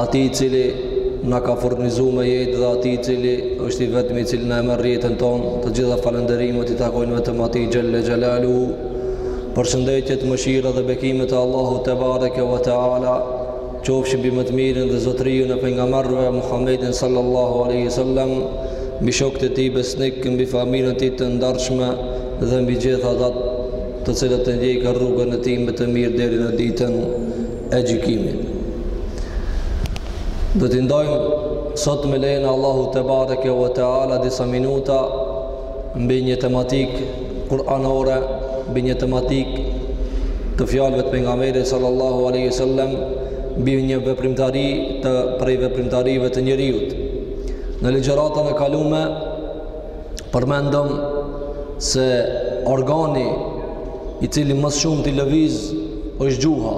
Atij i cili na ka furnizu me jetë dhe atij i cili është i vetmi i cili na e merr jetën tonë, të gjitha falënderimet i takojnë vetëm atij xhel-le xhelaluhu, përshëndetjet, mëshira dhe bekimet e Allahut tebareke ve teala, qofshin mbi më të mirin dhe zotëriun e pejgamberëve Muhammedin sallallahu aleyhi sallam, mbi shokët e tij besnikë, mbi familjen e tij të ndershme dhe mbi gjithë ata të cilët e ndjekin rrugën e tij me të mirë deri në ditën e gjykimit. Do t'i ndajmë sot me lejen e Allahut tebareke ve teala disa minuta mbi një tematikë kuranore, mbi një tematikë të fjalëve të pejgamberit sallallahu alaihi wasallam, mbi një veprimtari të prej veprimtarive të njeriut. Në ligjëratën e kalume përmendëm se organi i cili ma së shumti lëviz është gjuha.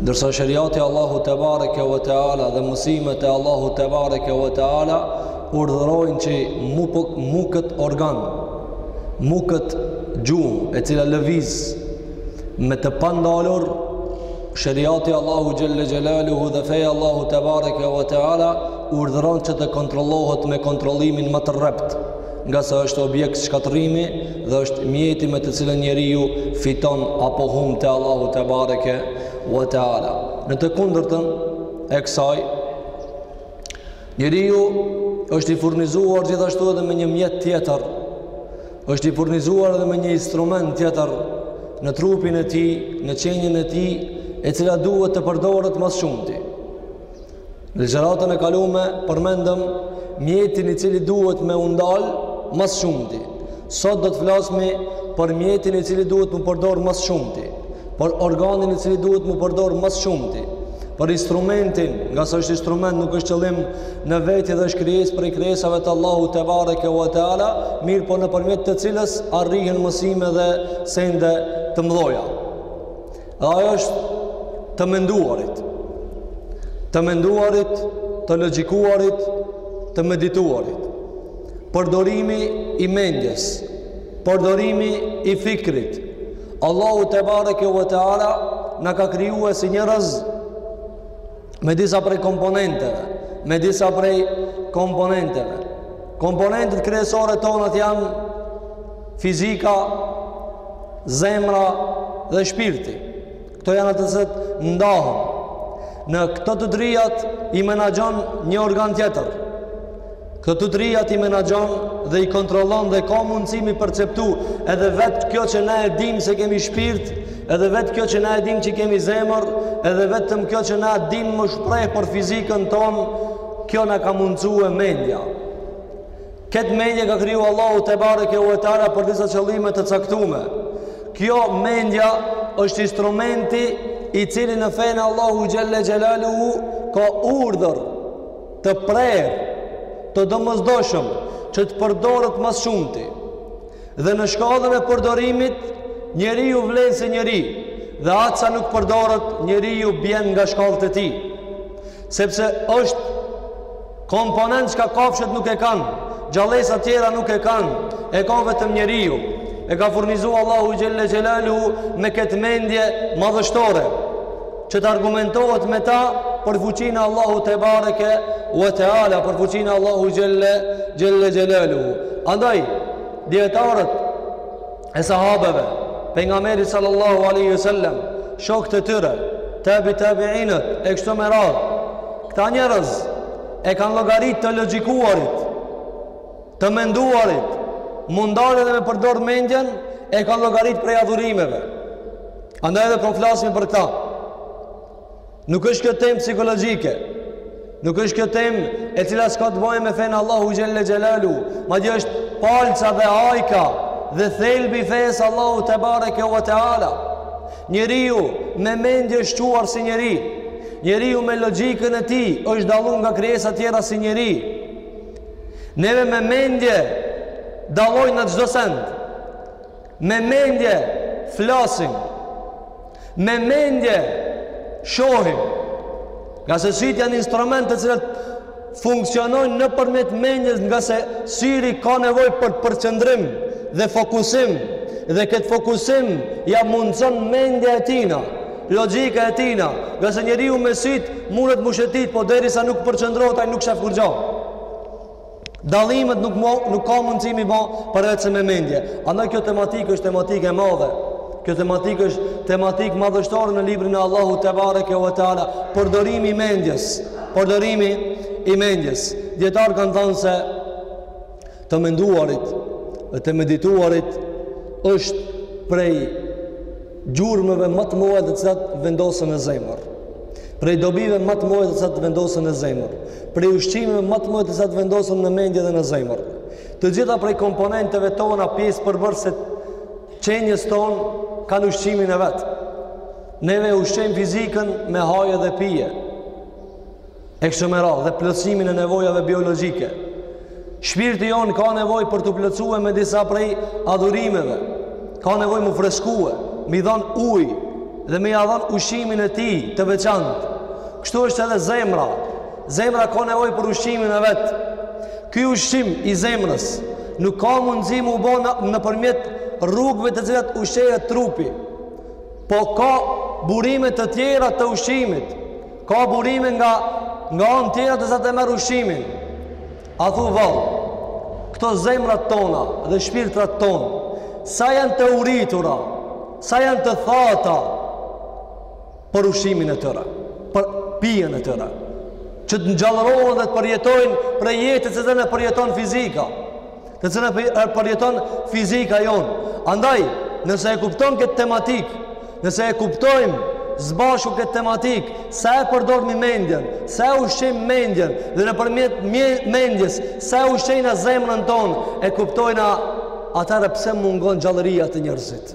Ndërsa sheriati i Allahut tebareke ve teala dhe mësimet e Allahut tebareke ve teala urdhërojnë që mu po, mu kët organ, mu kët gjuhë e cila lëviz me të pandalur sheriati i Allahut xhel-le xhelaluhu dhe feja e Allahut tebareke ve teala urdhëron që të kontrollohet me kontrollimin ma të rreptë ngase është objekt shkatërrimi dhe është mjeti me të cilën njeriu fiton apo humb te Allahu tebareke ve teala në të kundërtën e kësaj njeriu është i furnizuar gjithashtu edhe me një mjet tjetër Është i furnizuar edhe me një instrument tjetër në trupin e tij, në qenien e tij, e cila duhet të përdoret ma së shumti. Në ligjëratën e kalume përmendëm mjetin i cili duhet me u ndal ma së shumti. Sot do të flasmi për mjetin i cili duhet m'u përdor ma së shumti. për organin i cili duhet m'u përdor ma së shumti, për instrumentin, ngase është instrument nuk është qëllim në veti dhe është krijesë prej krijesave të Allahut tebareke ve teala, mirëpo nëpërmjet të cilës arrihen mësime dhe sende të mdhoja. Dhe ajo është të menduarit, të menduarit, të logjikuarit, të medituarit, përdorimi i mendjes, përdorimi i fikrit, Allahu tebareke ve teala na ka krijuar si njerëz me disa prej komponenteve, me disa prej komponenteve. Komponentët kryesore tonat janë fizika, zemra dhe shpirti. Këto janë ata që ndahen. Në këto tu trijat i menaxhon një organ tjetër. Këto tu trijat i menaxhon dhe i kontrollon dhe ka mundësi m'i perceptu edhe vetë kjo që na e dimë se kemi shpirt, edhe vetë kjo që na e dimë që kemi zemër, edhe vetëm kjo që na dimë me shpreh për fizikën tonë, kjo na ka mundësu e mendja. Këtë mendje ka kriju Allahu tebareke ue teala për disa qëllime të caktume. Kjo mendja është instrumenti i cili në fenë e Allahut xhele xhelaluhu ka urdhër të prerë, të domosdoshëm, që të përdoret ma s'shumti. Dhe në shkallën e përdorimit, njeriu vlen si njeri, dhe aq sa nuk përdoret, njeriu bjen nga shkallët e tij. Sepse është Komponent çka kafshët nuk e kanë, gjallesa tjera nuk e kanë, e ka vetëm njeriu. E ka furnizu Allahu xhele xhelaluhu me këtë mendje madhështore, që të argumentohet me ta për fuqinë e Allahut tebareke ue teala për fuqinë e Allahut xhele xhele xhelaluhu andaj dijetarët e sahabeve, pejgamberit sallallahu alejhi ue selem, shokët e tyre, tebi tebiinët e kështu me radhë. Këta njerëz e kanë llogarit të logjikuarit, të menduarit, me nda edhe me përdor mendjen e kanë llogarit prej adhurimeve. Andaj edhe po flasim për këta. Nuk është kjo temë psikologjike. Nuk është kjo temë e cila s'ka të bëjë me fenë e Allahut xhele xhelaluhu, madje është palca dhe ajka dhe thelbi i fesë së Allahut tebareke ue teala. Njeriu me mendje është shquar si njeri. Njeriu me logjikën e tij është dalluar nga krijesa tjera si njeri. Neve me mendje dallojmë çdo send. Me mendje flasim. Me mendje shohim. Ngase sytë janë instrumente të cilat funksionojnë nëpërmjet mendjes ngase syri ka nevojë për përqendrim dhe fokusim dhe këtë fokusim ia mundëson mendja e tina logjika e tina ngase njeriu me sytë mundet me shëtit po derisa nuk përqendrohet ai nuk shef kurgjo Dallimet nuk mo, nuk ka mundësi m'i bo përveç se me mendje. Andaj kjo tematikë është tematikë e madhe. Kjo tematikë është tematikë madhështore në librin e Allahut tebareke ue teala, përdorimi i mendjes, përdorimi i mendjes. Dijetarët kanë thënë se të menduarit dhe të medituarit është prej gjurmëve më të mëdha të cilat vendosen në zemër, prej dobive më të mëdha të cilat vendosen në zemër, prej ushqimeve më të mëdha të cilat vendosen në mendje dhe në zemër. Të gjitha prej komponenteve tona pjesë përbërëse qenjës tonë kanë ushqimin e vet. Neve ushqejmë fizikën me haje dhe pije. e kështu me radhë dhe plotësimin e nevojave biologjike. Shpirti jonë ka nevojë për t'u plotësue me disa prej adhurimeve, ka nevojë m'u freskue, me i dhan ujë dhe me ia dhan ushqimin e tij të veçantë. Kështu është edhe zemra, zemra ka nevojë për ushqimin e vet. Ky ushqim i zemrës nuk ka mundësi m'u bo nëpërmjet rrugëve të cilat ushqehet trupi, po ka burime të tjera të ushqimit, Ka burime nga nga anë tjera të cilat merr ushqimin. A thu vallë, këto zemrat tona dhe shpirtrat tonë, sa janë të uritura, sa janë të thata për ushqimin e tyre, për pijen e tyre, që të gjallërohen dhe të përjetojnë prej jetës të cilën e përjeton fizika. të cilën e përjeton fizika jonë. Andaj, nëse e kupton këtë tematikë, nëse e kuptojmë së bashku këtë tematikë, sa e përdormi mendjen, sa e ushqejmë mendjen, dhe nëpërmjet mendjes, sa e ushqejna zemrën tonë, e kuptojna atëherë pse mungon gjallëria te njerëzit.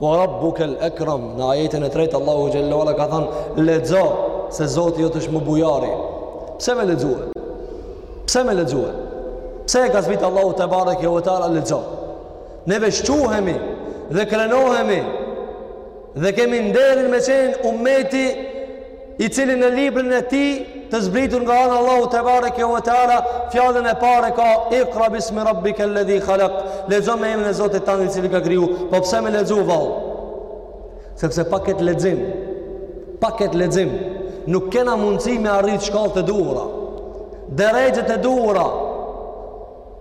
Wa rabbukel ekram në ajetin e tretë Allahu xhelle ue ala ka thënë lexo se Zoti jot është më bujari. Pse me lexue? Pse me lexue? Pse e ka zbrit Allahu tebareke ve teala lexo? Ne veçohemi dhe krenohemi dhe kemi nderin me qenë umeti i cili në librin e tij të zbritur nga ana Allahu tebareke ve teala fjalën e parë e ka iqra bismi rabbika alladhi khalaq lexo me emrin e Zotit tand i cili ka kriju po pse me lexu vallë sepse pa këtë lexim pa këtë lexim nuk kena mundësi me arrit shkallët e duhura derexhet e duhura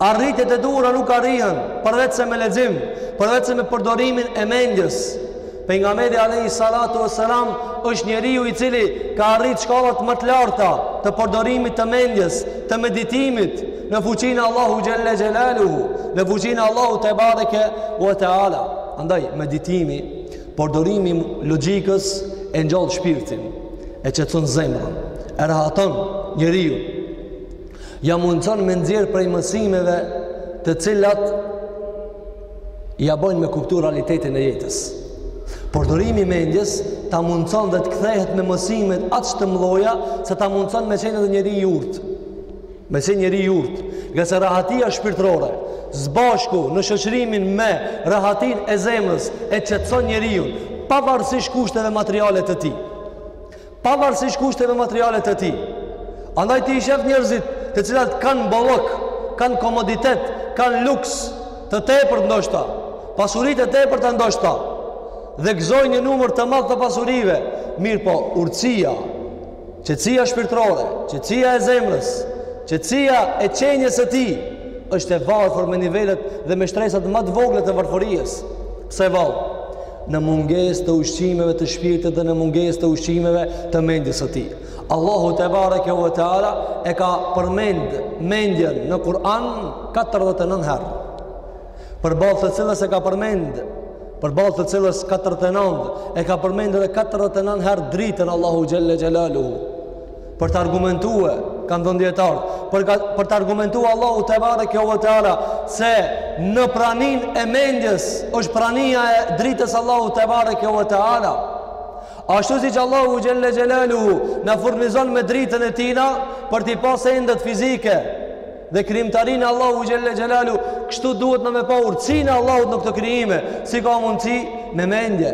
Arritjet e duhura nuk arrihen përveçse me lexim, përveçse me përdorimin e mendjes. Pejgamberi alejhi salatu ves selam është njeriu i cili ka arrit shkallat më të larta të përdorimit të mendjes, të meditimit në fuqinë e Allahu xhelle xhelaluhu, në fuqinë e Allahu tebareke ve teala. Andaj meditimi, përdorimi i logjikës e ngjall shpirtin, e qetëson zemrën, e rahaton njeriu. Ja mundëson me nxjerë prej mësimeve të cilat ja bojnë me kuptu realitetin e jetës. Përdorimi i mendjes ta mundëson dhe të kthehet me mësimet atë të mloja se ta mundëson me qenë dhe njeri i urtë. Me qenë njeri i urtë. Ngase rahatia shpirtërore, së bashku në shoqërimin me rahatinë e zemrës e qetëson njeriun, pavarësisht kushteve materiale të tij. pavarësisht kushteve materiale të tij. Andaj ti i shef njerëzit të cilat kanë bollok, kanë komoditet, kanë luks të tepërt ndoshta, pasuritë e tepërta ndoshta dhe gëzojnë një numër të madh të pasurive, mirëpo urtësia, qetësia shpirtërore, qetësia e zemrës, qetësia e qenies së tij është e varfër me nivelet dhe me shtresat më të vogla të varfërisë. Pse vallë? në mungesë të ushqimeve të shpirtit dhe në mungesë të ushqimeve të mendjes së tij. Allahu tebareke ve teala e ka përmend mendjen në Kur'an 49 herë. Përballë të cilës e ka përmend, përballë të cilës 49 e ka përmend edhe 49 herë dritën Allahu xhelle xhelaluhu. për të argumentue kanë dhënë dijetarët, për ta argumentue Allahu tebareke ve teala se në praninë e mendjes është prania e dritës Allahu tebareke ve teala ashtu siç Allahu xhelle xhelaluhu na furnizon me dritën e tina për t'i pa sendet fizike dhe krijimtarinë e Allahu xhelle xhelaluhu kështu duhet na me pa urtësinë e Allahut në këto krijime si ka mundësi me mendje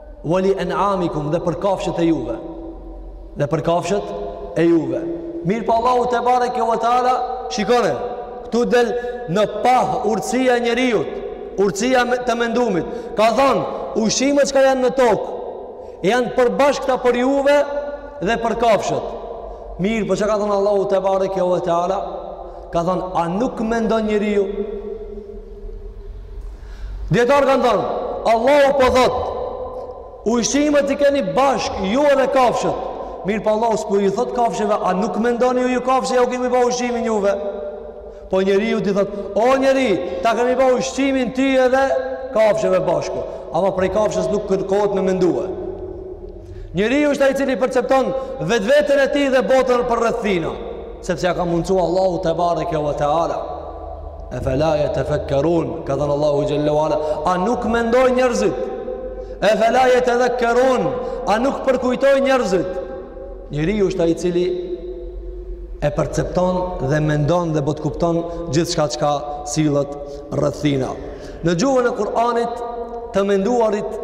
Wali en'amikum dhe për kafshët e juve. Dhe për kafshët e juve. Mirëpo Allahu tebareke ve teala, shikoni. Këtu del në pah urtësia e njeriut, urtësia të mendumit. Ka thon, ushqimet që janë në tokë janë përbashkëta për juve dhe për kafshët. Mirëpo çka ka thënë Allahu tebareke ve teala? Ka thonë, a nuk mendon njeriu? Dijetarët kanë thonë, Allahu po thotë, ushqimet i keni bashkë, ju edhe kafshët. Mirëpo Allahu s'po ju thotë kafshëve, a nuk mendoni ju ju kafshë, ja u kemi ba ushqimin juve? Po njeriut i thotë, o njeri, ta kemi ba ushqimin ty edhe kafshëve bashkë. Ama prej kafshës nuk kërkohet me mendue. Njeriu është ai i cili percepton vetveten e tij dhe botën përreth tina, sepse ja ka mundësuar Allahu tebareke ve teala. Efela jetefekkerun, ka thënë Allahu xhelle ve ala, a nuk mendojnë njerëzit? Efela jetedhekkerun, a nuk përkujtojnë njerëzit? Njeriu është ai i cili e percepton dhe mendon dhe bot kupton gjithçka çka sillet rreth tina. Në gjuhën e Kur'anit të menduarit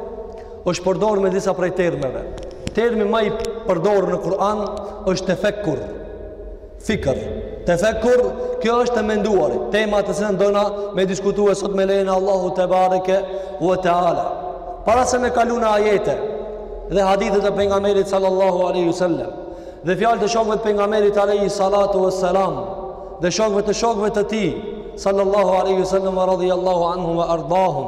Është përdor me disa prej termeve. Termi ma i përdor në Kur'an është tefekkur. Fikr. Tefekkur, kjo është e menduari. Tema të cilën dona me diskutue sot me lejen e Allahut tebareke ue teala. Para se me kalu në ajete dhe hadithet e pejgamberit sallallahu aleyhi ue sallam dhe fjalë të shokve të pejgamberit aleyhi salatu ue salam dhe shokve të shokve të tij sallallahu aleyhi ue sallam radhi Allahu anhum wa ardahum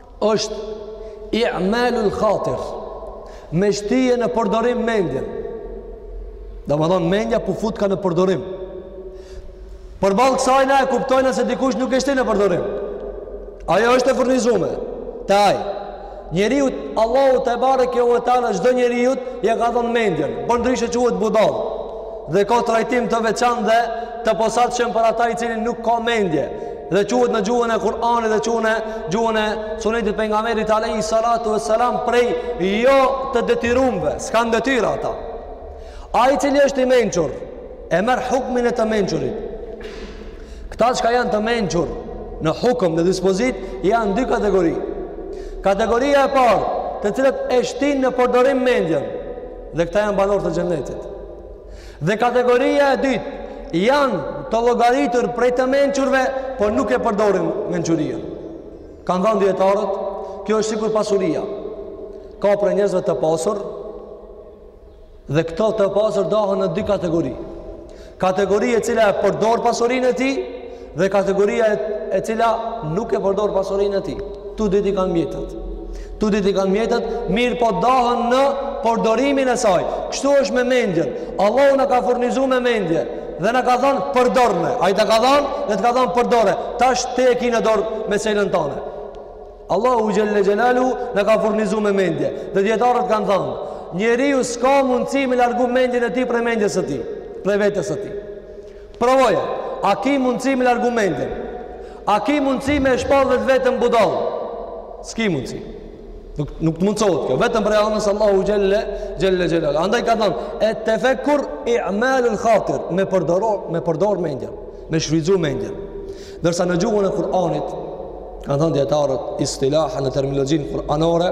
është i'malul khatir me shtije në përdorim mendjen domethonë mendja pu futka në përdorim përballë kësaj na e kuptojnë se dikush nuk e shti në përdorim ajo është e furnizume te aj njeriut Allahu tebareke ue teala çdo njeriut ja ka dhonë mendjen përndryshe quhet budall dhe ka trajtim të veçantë dhe të posaçëm për ata i cili nuk ka mendje dhe quhet në gjuhën e Kur'anit dhe quhet në gjuhën e Sunetit pejgamberit alayhi salatu vesselam prej jo të detyrumve, s'kan detyra ata. Ai i cili është i mençur e merr hukmin e të mençurit. Këta çka janë të mençur në hukm në dispozitë janë dy kategori. Kategoria e parë, të cilët e shtinë në përdorim mendjen dhe këta janë banorë të xhenetit. Dhe kategoria e dytë janë të llogaritur prej të mençurve, por nuk e përdorin mençurinë. Kanë thënë dietarët, kjo është sikur pasuria. Ka prej njerëzve të pasur dhe këto të pasur dahen në dy kategori. Kategori e cila e përdor pasurinë e tij, Dhe kategoria e cila nuk e përdor pasurinë e tij. Të dytë i kanë mjetet. Të dytë i kanë mjetet, mirëpo dahen në përdorimin e saj. Kështu është me mendjen. Allahu na ka furnizu me mendje dhe na ka thënë përdorne. Ai ta ka dhënë, e të ka thënë përdore. Tash ti e ki në dorë meselën tane. Allahu xhelle xhelaluhu na ka furnizu me mendje. Dhe dietarët kanë thënë, njeriu s'ka mundësi me largu mendjen e tij prej mendjes së tij, prej vetes së tij. Provoje, a ki mundësi me largu mendjen? A ki mundësi me e shpallë vetveten budall? S'ki mundësi. Nuk, nuk të mundësohet kjo. Vetëm prej anës Allahut xhelle xhelaluhu. Andaj kanë thonë, et-tefekkur i'malul khatir, me përdoro, me përdor mendjen, me shfrytëzu mendjen. Ndërsa në gjuhën e Kur'anit, kanë thonë dijetarët, istilaha në terminologjinë kur'anore,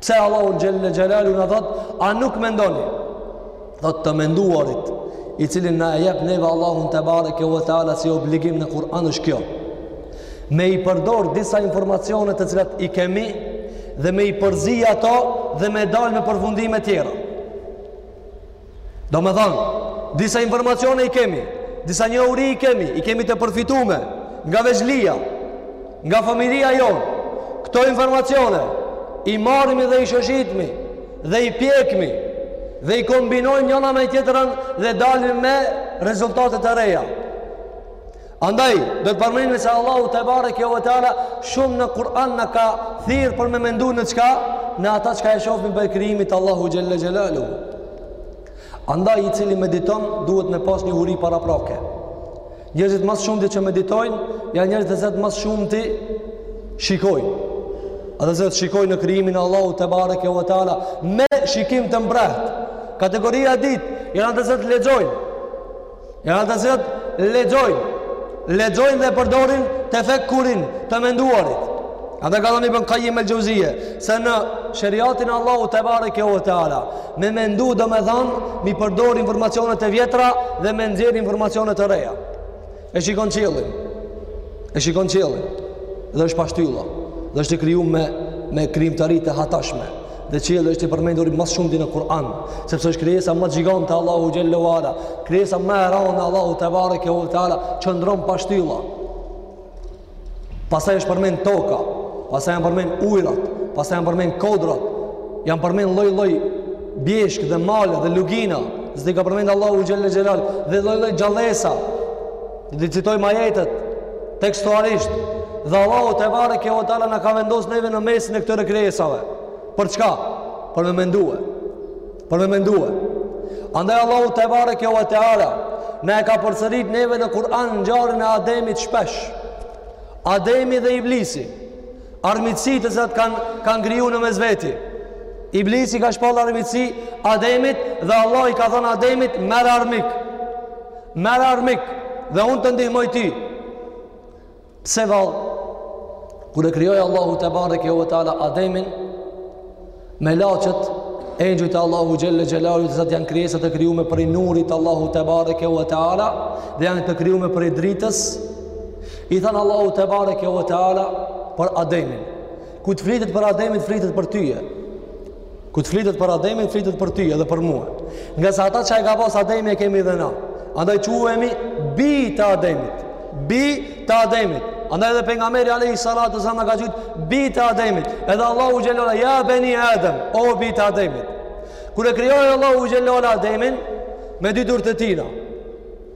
Pse Allahu xhelle xhelaluhu na thot, a nuk mendoni? Thot të menduarit, i cili na e jep neve Allahu tebareke ue teala si obligim në Kur'an është kjo. Me i përdor disa informacione të cilat i kemi dhe me i përzi ato dhe me dal me përfundime tjera. Domethanë, disa informacione i kemi, disa njohuri i kemi, i kemi të përfitume, nga vegjëlia, nga familja jonë, këto informacione, i marrimi dhe i shoshitmi, dhe i pjekmi, dhe i kombinojmë njana me tjetrën dhe dalim me rezultate të reja. Andaj, do të përmendim se Allahu te bareke ve teala shumë në Kur'an na ka thirr për me mendu në çka, në ata çka e shohim për krijimin e Allahu xhel-le xhelaluhu. Andaj ai i cili mediton duhet me pas njohuri paraprake. Njerëzit më së shumti që meditojnë, janë njerëzit të cilët më së shumti shikojnë. Ata të cilët shikojnë në krijimin e Allahut tebareke ve teala me shikim të mprehtë. Kategoria e dytë, janë ata të cilët lexojnë. Janë ata të cilët lexojnë, lexojnë dhe përdorin tefekkurin të menduarit. A dhe ka dhoni për kajim e lëgjëzije, se në shëriatin e Allahut tebareke ve teala, me mendu domethanë, me i përdor informacionet e vjetra dhe me nxjerr informacione të reja. E shikon qiellin, e shikon qiellin, dhe është pa shtylla, dhe është i kriju me, me krijimtari të hatashme. Dhe qielli është i përmendur më së shumti në Kur'an, sepse është krijesa ma gjigante e Allahut xhel-le ve ala, krijesa ma e randë e Allahut tebareke ue teala qëndron pa shtylla. Pastaj është përmend toka, pastaj janë përmend ujrat, pastaj janë përmend kodrat, janë përmend lloj-lloj bjeshkë dhe male dhe lugina, se i ka përmend Allahu xhel-le xhelal dhe lloj-lloj gjallesa. Do t'i citojmë ajetet, tekstualisht, dhe Allahu tebareke ve teala na ka vendos neve në mesin e këtyre krijesave. Për çka? Për me mendue. Për me mendue. Andaj Allahu tebareke ve teala na e ka përsërit neve në Kur'an ngjarjen e Ademit shpesh. Ademi dhe Iblisi, armiqësi të cilat kanë kriju në mes veti. Iblisi i ka shpall armiqësi Ademit dhe Allahu i ka thanë Ademit merre armik. Merre armik dhe unë të ndihmoj ty. Pse vallë? Kur e krijoi Allahu tebareke ve teala Ademin, melaqet, engjujt e Allahut xhel-le xhelaluhu të cilët janë krijesa të krijume prej nurit të Allahut tebareke ve teala, dhe janë të krijume prej dritës, i thanë Allahut tebareke ve teala për Ademin. Kur të flitet për Ademin, të flitet për tyje. Kur të flitet për Ademin, flitet për ty edhe për mua. Ngase ata çka e ka pas Ademi e kemi dhe na. Andaj quhemi bij të Ademit. Bij të Ademit. Andaj edhe pejgamberi alejhi salatu selam na ka qujt bij të Ademit. Edhe Allahu xhel-le ve ala ja beni Adem, o bij të Ademit. Kur e krijoi Allahu xhel-le ve ala Ademin me dy durt e tina.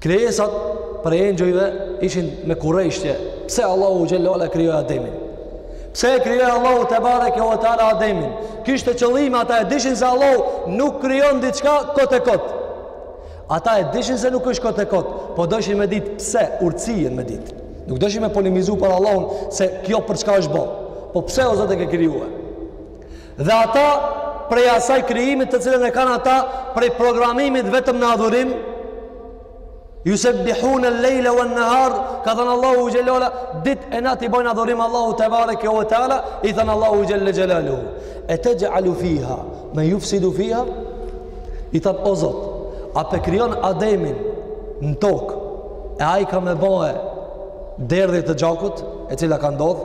Krijesat prej engjujve ishin me kureshtje. Pse Allahu xhelle ve ala e krijoi Ademin? Pse e krijoi Allahu tebareke ve teala Ademin? Kishte qëllime, ata e dishin se Allahu nuk krijon diçka kot e kot. Ata e dishin se nuk është kot e kot, po doshin me ditë pse urtsijen me ditë. Nuk doshin me polemizu për Allahun se kjo për çka është bo. Po pse o Zot e ke krijue? Dhe ata prej asaj krijimit të cilën e kanë ata prej programimit vetëm në adhurim Yusabbihun al-laila wan-nahar ka thanë Allahu xhelle ve ala ditë e natë i bojnë adhurim Allahu tebareke ve teala i thanë Allahut xhelle xhelaluhu etexh'alu fiha men jufsidu fiha i thanë o Zot a pe krijon Ademin në tokë e ai ka me ba edhe derdhje të gjakut e cila ka ndodhë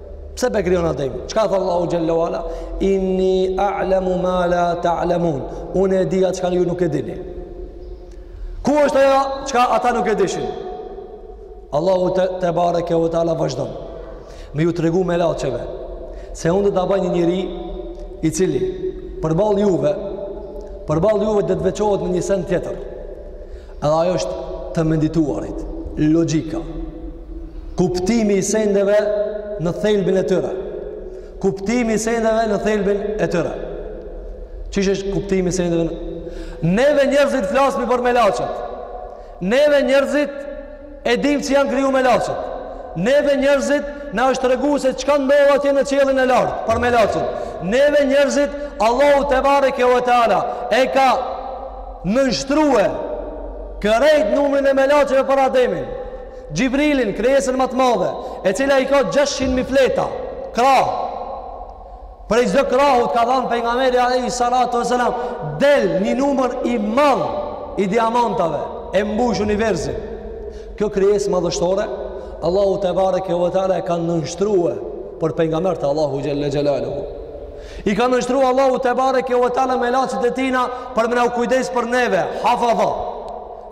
Pse pe krijon Ademin? Çka tha Allahu xhelle ve ala? Inni a'lamu ma la ta'lamun. Unë e di atë çka ju nuk e dini. Ku është ajo çka ata nuk e dishin? Allahu te, tebareke ve teala vazhdon. Me ju tregu melaqeve se unë do ta bëj një njeri i cili përball juve, përball juve do të veçohet në një send tjetër. Edhe ajo është të mendituarit, logjika. Kuptimi i sendeve në thelbin e tyre. Kuptimi i sendeve në thelbin e tyre. Qysh është kuptimi i sendeve? Neve njerëzit flasmi për melaqet. Neve njerëzit E dimë që janë kriju melaqet. Neve njerëzit na është tregu se çka ndodh atje në qiellin e lartë, për melaqet. Neve njerëzit, Allahu tebareke ve teala, e ka nënshtrue krejt numrin e melaqeve për Ademin. Xhibrilin, krijesën më të madhe, e cila i ka 600.000 fleta, krahë, Prej çdo krahut ka thanë pejgamberi alayhi salatu wasalam del një numër i madh i diamantave e mbush universin. Kjo krijesë madhështore Allahu tebareke ve teala e ka nënshtrue për pejgamberët Allahu xhelle xhelaluhu. I ka nënshtru Allahu tebareke ve teala melaqet e tina për me na u kujdes për neve, hafadha.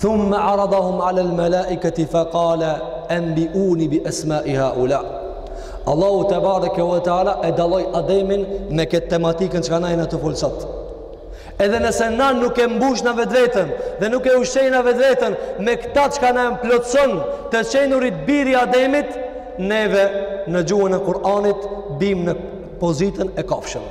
Thumme aradahum alel melaiketi fe kale enbiuni bi esmai haula. Allahu tebareke ve teala e dalloi Ademin me këtë tematikën çka na jena tu fol sot. Edhe nëse na nuk e mbushna vetveten dhe nuk e ushqejna vetveten me këta çka na e plotëson të qenurit bir i Ademit, neve në gjuhën e Kur'anit bim në pozitën e kafshëve.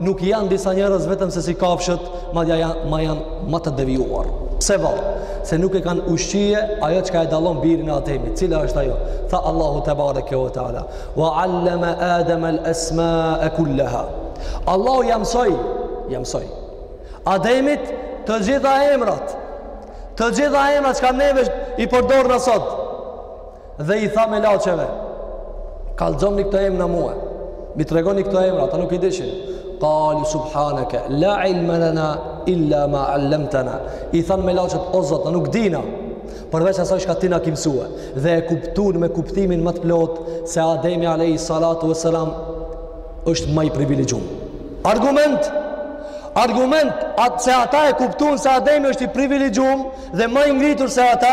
Nuk janë disa njerëz vetëm se si kafshët, madje janë ma, janë ma të devijuar. Pse vallë? Se nuk e kanë ushqie ajo çka e dallon birin e Ademit. Cila është ajo? Tha Allahu tebareke ve teala, "Wa 'allama Adama al-asma'a kullaha." Allahu ia mësoi, ia mësoi Ademit të gjitha emrat. Të gjitha emrat çka neve i përdorim na sot. Dhe i tha melaqeve, kallxomni këto emra mue, m'i tregoni këta emra, ata nuk i dishin. Kalu subhaneke, la ilme lena, illa ma allemtena. I thanë melaqet, o Zot, na nuk dina, përveç asaj çka ti na ki msue. Dhe e kuptun me kuptimin ma të plotë, se Ademi alejhi salatu ve selam, është ma i privilegjum. Argument! Argument atë se ata e kuptun se Ademi është i privilegjum dhe ma i ngritur se ata,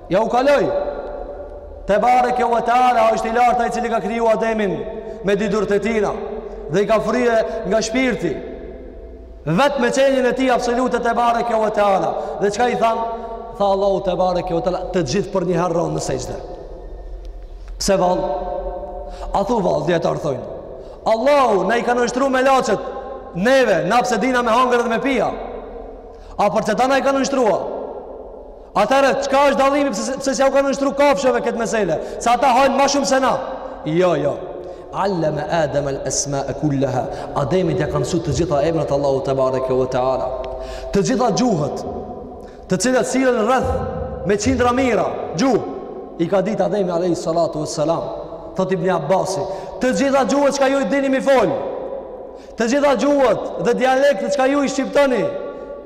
Jau kaloi. Tebareke ve teala, është i lartë ai cili ka kriju Ademin me dy durt e tijna dhe i ka frye nga shpirti. Vetë me qenien e tij absolute tebareke ve teala. Dhe çka i thanë? Tha Allahu tebareke ve teala, të gjithë përnjëherë ranë në sexhde. Pse vallë? A thu vallë, dijetarët thojnë. Allahu na i ka nënshtru melaqet neve, na pse dina me hangër dhe me pia. A për qeta na i ka nënshtrua? Atëherë, çka është dallimi pse pse s'jau ka nënshtru kafshëve këtë mesele? Se ata hajnë ma shumë se na. Jo, jo. Allama Adam al-asma'a kullaha. Ademit ja ka mësu të gjitha emrat Allahu tebareke ve teala. Të gjitha gjuhët, të cilat sillen rreth me qindra mijëra gjuhë i ka ditë Ademi alayhi salatu wassalam. Thotë Ibn Abbasi, të gjitha gjuhët çka ju i dini me i fol. Të gjitha gjuhët dhe dialektet çka ju i shqiptoni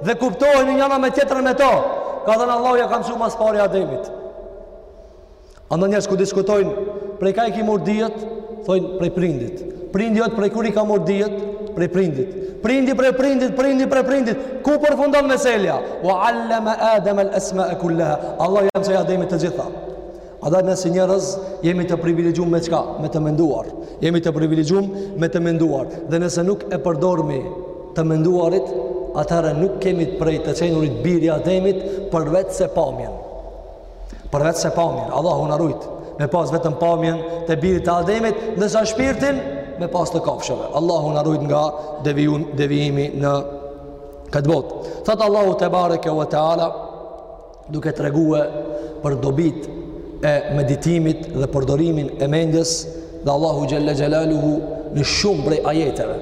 dhe kuptoheni njana me tjetrën me to, ka thënë Allahu ja ka msu ma s'pari Ademit. Andaj njerëz ku diskutojnë prej ka i ki marr dijet, thojnë prej prindit. Prindi jot prej kur i ka marr dijet, prej prindit. Prindi prej prindit, prindi prej prindit. Ku përfundon meselja? Wa allama Adam al-asma'a kullaha. Allahu ja mësoi Ademit të gjitha. Andaj ne si njerëz jemi të privilegjum me çka? Me të menduar. Jemi të privilegjum me të menduar. Dhe nëse nuk e përdormi të menduarit, atëherë nuk kemi të prej të qenurit biri i Ademit përveçse pamjen. Përveçse pamjen. Allahu na rujtë me pas vetëm pamjen të birit të Ademit ndërsa shpirtin me pas të kafshëve. Allahu na rujtë nga devijun, devijimi në këtë botë. Thotë Allahu tebareke ve teala, duke tregue për dobitë e meditimit dhe përdorimin e mendjes dhe Allahu xhel-le xhelaluhu në shumë prej ajeteve.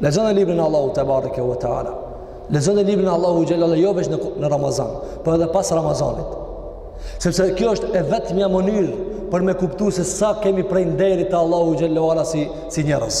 Lexone librin e Allahut tebareke ve teala. Lexone librin e Allahut xhel-le xhelaluhu jo veç në, në Ramazan, por po edhe pas Ramazanit. Sepse kjo është e vetmja mënyrë për me kuptu se sa kemi prej nderit te Allahu xhel-le xhelaluhu si, si njerëz.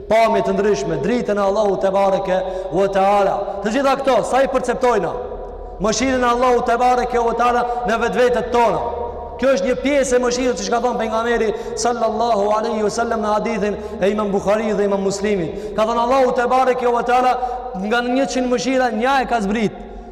pamje të ndryshme, dritën e Allahut tebareke ue teala. Të gjitha këto, sa i perceptojna, mëshirën e Allahut tebareke ue teala në vetvetet tona. Kjo është një pjesë e mëshirës që çka thonë Pejgamberi sallallahu aleyhi sallam në hadithin e imam Buhari dhe imam Muslimi. Ka thonë Allahu tebareke ue teala nga njëqind mëshira, nja e ka zbritë.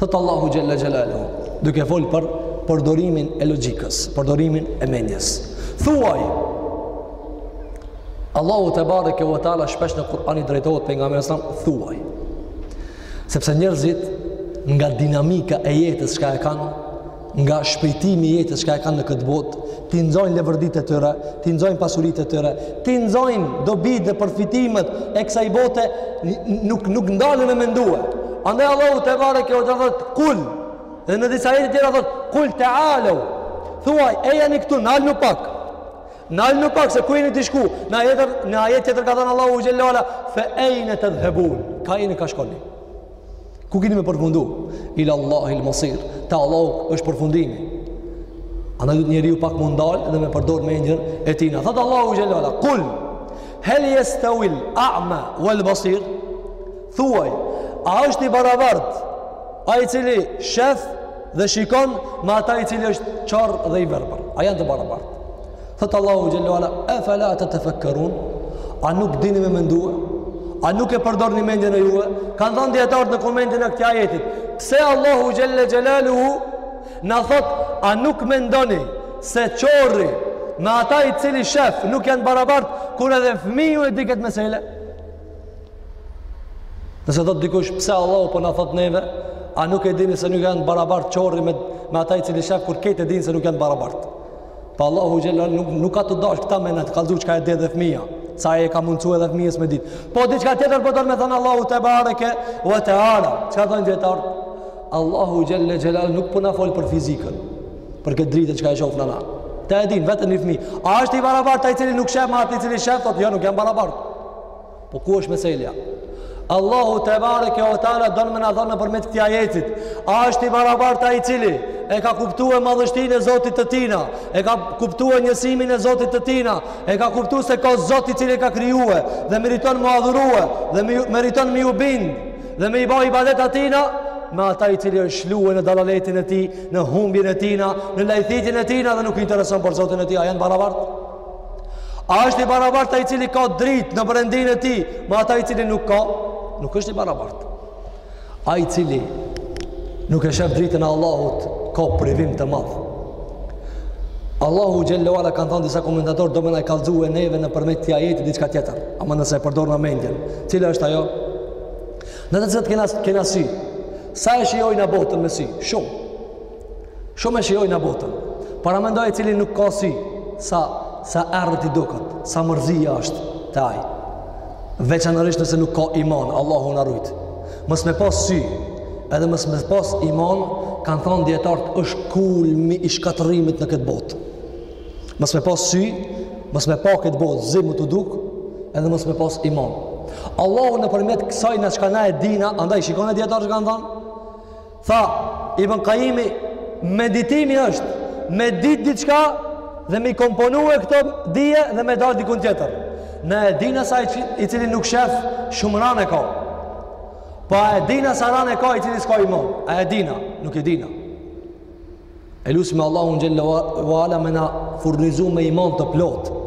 Thotë Allahu xhel-le xhelaluhu, duke folë për përdorimin e logjikës, përdorimin e mendjes. Thuaj, Allahu tebareke ue teala shpesh në Kur'an i drejtohet Pejgamberit alejhi selam, thuaj. Sepse njerëzit nga dinamika e jetës çka e kanë, nga shpejtimi i jetës çka e kanë në këtë botë, t'i nxojnë leverditë e tyre, t'i nxojnë pasuritë e tyre, t'i nxojnë dobitë dhe përfitimet e kësaj bote nuk, nuk ndalen me mendue. Andaj Allahu tebareke ue teala thotë kul, dhe në disa ajete tjera thotë kul tealeu, thuaj ejani këtu, nalnu pak, nalnu pak se ku jeni tu shku, në, në ajet tjetër ka thënë Allahu xhel-le ue ala, fe ejne tedhhebun, ka jeni ka shkoni. Ku keni me përfundu? Ila Allahi el-masir, te Allahu është përfundimi. Andaj duhet njeriu pak m'u ndal dhe me përdor menjen e tina. Thotë Allahu xhel-le ue ala, kul, hel jestevil a'ma vel basir, thuaj, a është i barabart ai i cili shef dhe shikon, me ata i cili është qorr dhe i verbër. A janë të barabart. Thotë Allahu xhel-le ue ala, efela tetefekkerun, a nuk dini me mendua, a nuk e përdorni mendjen e juve, kanë thënë dijetarët në komentin e këtij ajetit, pse Allahu xhel-le xhelaluhu na thotë, a nuk mendoni se qorri me ata i cili shef nuk janë barabart, kur edhe fëmiju e di kët mesele? Nëse thotë dikush, pse Allahu po na thotë neve, a nuk e dini se nuk janë barabart qorri me, me ata i cili shef, kur kejt e dinë se nuk janë barabart? Po Allahu xhel-le ue ala nuk, nuk ka të dashtë këta me na të kallzu çka e di edhe fëmija. Se ai e ka mundësu edhe fëmijës me ditë. Po diçka tjetër po don me thënë Allahu tebareke ue teala. Çka thonë dijetarët? Allahu xhel-le xhelaluhu nuk po na fol për fizikën. Për këtë dritë çka e shofna na. Këta e din, vete një fëmi. A është i barabartë ai i cili nuk shef, me atë i cili shef, thotë, jo, nuk janë barabartë. Po ku është meselja? Allahu tebareke ue teala don me na thonë nëpërmjet këtij ajetit. A është i barabartë ai i cili e ka kuptue madhështinë e zotit të tina, e ka kuptue njësimin e zotit të tina, e ka kuptu se ka zot i cili e ka krijue dhe meriton me adhurue dhe meriton me iu bind dhe me i ba ibadet atina, me ata i cili është shlue në dalaletin e tij, në humbjen e tina, në lajthitjen e tina dhe nuk i intereson për zotin e tij, a janë barabartë? A është i barabartë ai i cili ka dritë në brendinë e tij me ata i cili nuk ka? Nuk është i barabartë. Ai i cili nuk e shef dritën e Allahut ka privim të madh. Allahu xhelle ve ala kanë thonë disa komentatorë do me na kallzu neve nëpërmjet këtij ajeti diçka tjetër, ama nëse e përdorna mendjen. Cila është ajo? Ne të cilët kena kena sy sa e shijojna botën me sy, shumë. Shumë e shijojna botën. Paramendoje ai cili nuk ka sy, sa, sa errët i duket, sa mërzia është te ai. Veçanërisht nëse nuk ka iman, Allahu na rujtë. Mos me pas sy, edhe mos me pas iman, kanë thonë dijetarët është kulmi i shkatërrimit në këtë botë. Mos me pas sy, mos me pa këtë botë, zi me t'u dukë, edhe mos me pas iman. Allahu nëpërmjet kësaj na çka na e dina, andaj shikone dijetarët që kanë thonë, Tha Ibn Kajimi, meditimi është me ditë diçka dhe me i komponu këto dije dhe me dalë dikun tjetër. Na e dina se ai, i cili nuk shef, shumë ranë e ka. Po e dina sa ranë e ka i cili s'ka iman. A e dina, nuk e dina. E lusim Allahun xhelle ve ala me na furnizu me iman të plotë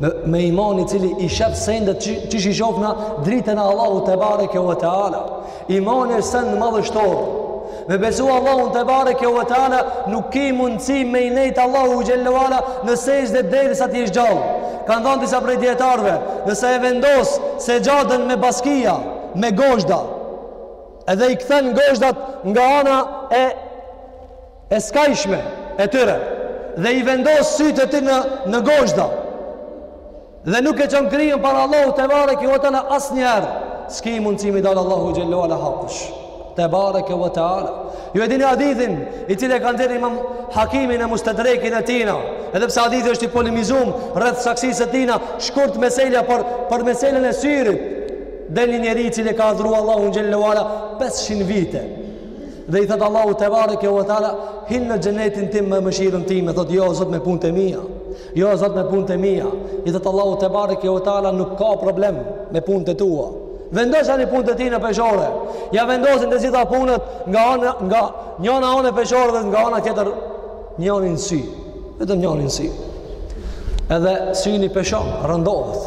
me, me iman i cili i shef sendet që, që shi shofna dritën e Allahut tebareke ve teala imani është send madhështor me besu Allahun tebareke ve teala nuk ki mundësi me i nejtë Allahut xhelle ve ala në sexhde deri sa të jesh gjallë kanë thënë disa prej dijetarëve nëse e vendos sexhaden me baskia me gozhda Edhe i kthen gozhdat nga ana e e skajshme e tyre dhe i vendos sytë e tu në, në gozhda dhe nuk e çon kryen para Allahut tebareke ve teala asnjëherë s'ki mundësi me i dalë Allahut xhelle ve ala hakesh tebareke ve teala ju e dini hadithin i cili e ka nxjerrë imam Hakimi në Mustedrekin e tina edhe pse hadithi është i polemizum rreth saktësisë së tina shkurt meselja për, për meselen e syrit Del një njeri i cili ka adhuru Allahun xhelle ve ala 500 vite. Dhe i thot Allahu tebareke ve teala, hin në xhenetin tim me mëshirën time, thot jo Zot me punët e mia. Jo Zot me punët e mia. I thot Allahu tebareke ve teala nuk ka problem me punët e tua. Vendosani punët e tina në peshore. Ja vendosin të gjitha punët nga ana nga njëna anë e peshores dhe nga ana tjetër njanin sy. Vetëm njanin sy. Edhe syni peshon, rëndohet.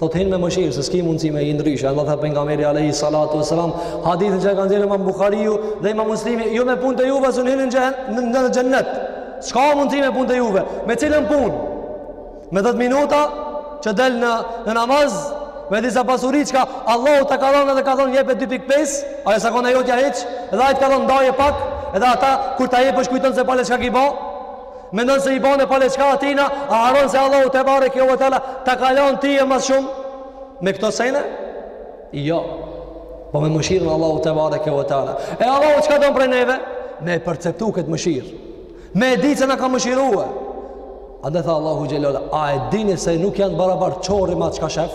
Thotë hin me mëshirë se s'ki mundësi me hi ndryshe. Allah tha pejgamberi alejhi salatu ves-selam, hadithin që e ka nxjerrë Imam Buhariu dhe Imam Muslimi, ju me punët e juve sun hini në xhennet. S'ka mundësi me punët e juve. Me cilën punë? Me 10 minuta që del në në namaz me disa pasuri çka Allahu ta ka dhënë dhe ka thonë jepe 2.5, ajo s'a konë e jotja hiç, edhe ai t'ka thonë ndaje pak, edhe ata kur ta jepësh kujton se pale çka ki bë. Mendon se i bane pale qka atina, a harron se Allahu tebareke ve teala, ta kalon ti e mas shumë, me këto sene? Jo, po me mëshirën Allahu tebareke ve teala. E Allahu qka don prej neve? Me e perceptu këtë mëshirë, me e di që na ka mëshiru. Edhe tha Allahu xhele ve ala, a e dini se nuk janë barabar qorri ma qka shef?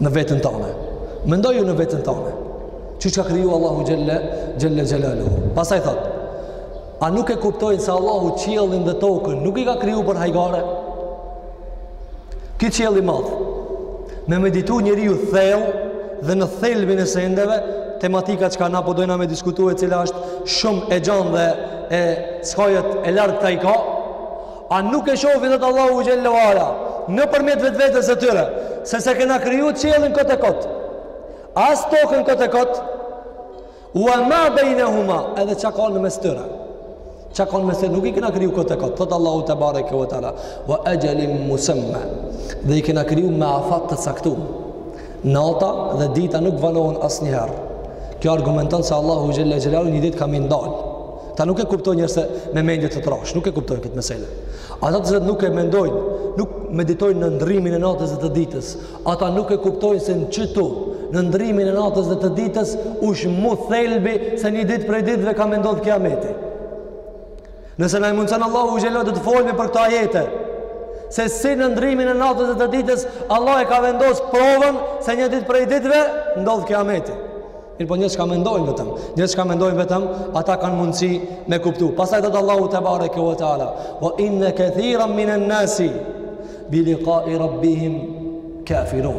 në veten tane. Mendoju në veten tane. Që çka kriju Allahu xhele xhelaluhu. Pasaj thot, a nuk e kuptojnë se Allahu qiellin dhe tokën, nuk i ka kriju për hajgare? Ky qiell i madh, me meditu njeriu thellë dhe në thelbin e sendeve, tematika çka na po dojna me diskutu e cila është shumë e gjanë dhe e skajet e largëta i ka, A nuk e shofin thotë Allahu xhele ve ala nëpërmjet vetvetes e tyre se s'e kena kriju qiellin kot e kot as tokën kot e kot ue ma bejnehuma edhe që ka në mes tyre që ka në mes tyre nuk i kena kriju kot e kot thotë Allahu tebareke ve teala ue exhelin musemma dhe i kena kriju me afat të caktu nata dhe dita nuk vanohen asnjëherë kjo argumenton se Allahu xhele ve ala një ditë ka m'i ndalë Këta nuk e kuptojnë njerëzit me mendje të trashë, nuk e kuptojnë këtë mesele. Ata të cilët nuk e mendojnë, nuk meditojnë në ndrimin e natës dhe të ditës. Ata nuk e kuptojnë se në qëtu, në ndrimin e natës dhe të ditës, është mu thelbi se një ditë prej ditëve ka me ndodh kijameti. Nëse na e mundëson Allahu xhele do të folmi për këto ajete, se si në ndrimin e natës dhe të ditës, Allahu e ka vendosë provën se një ditë prej ditëve, ndodh kijameti. Mirëpo njerëz çka mendojnë vetëm, njerëz çka mendojnë vetëm, ata kanë mundësi me kuptu. Pasaj thotë Allahu tebareke ve teala, ve inne kethiran minen-nasi bilikai rabbihim kafirun.